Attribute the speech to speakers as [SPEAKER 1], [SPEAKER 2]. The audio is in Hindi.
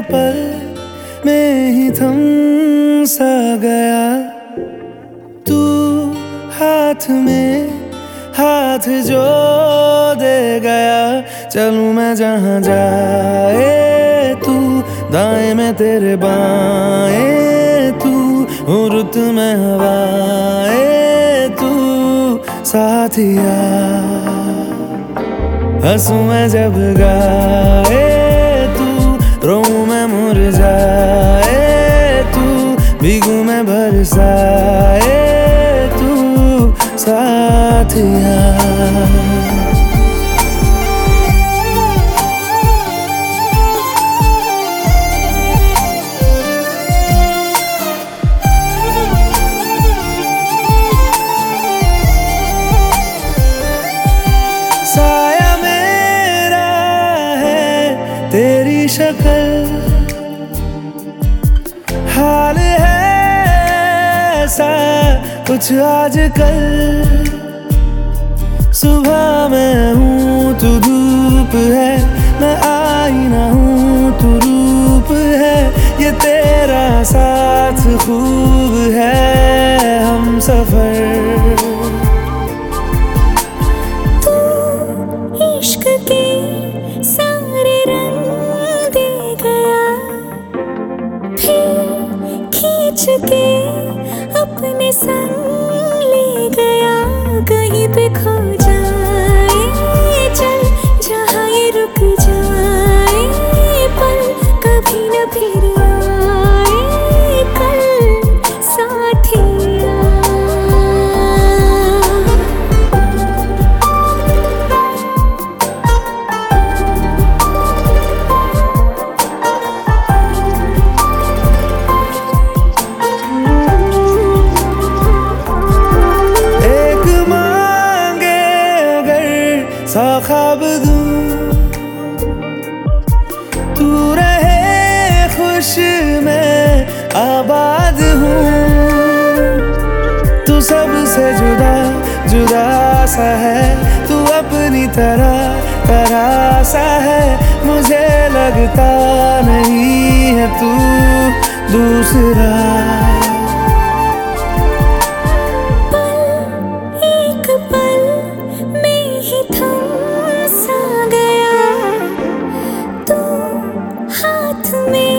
[SPEAKER 1] पल में ही थम सा गया। तू हाथ में हाथ जो दे गया। चलूँ मैं जहाँ जाए तू, दाएँ में तेरे बाएँ तू रुत में हवाए तू साथिया हंसू मैं जब गाए मुरझाए तू भीगू मैं तू साथिया साया मेरा है तेरी शक्ल ऐसा कुछ आजकल सुबह मैं हूँ तू धूप है, मैं आईना हूँ तू रूप है, ये तेरा साथ खूब है हम सफ़र।
[SPEAKER 2] तू अपने संग ले गया कहीं पे खो
[SPEAKER 1] ख्वाब दूँ तू रहे खुश मैं आबाद हूँ। तू सबसे जुदा जुदा सा है। तू अपनी तरह तरह सा है। मुझे लगता नहीं है तू दूसरा।
[SPEAKER 2] me.